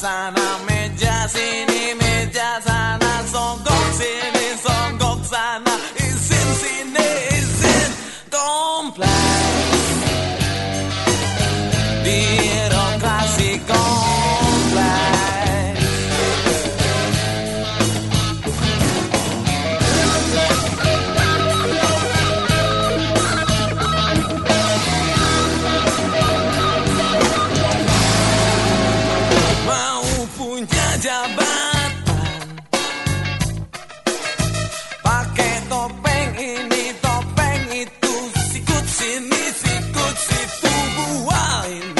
sana meja sini meja sana songkok sini songkok sana izin sini izin kompleks. Di Cimici, cuci, fubu, wine.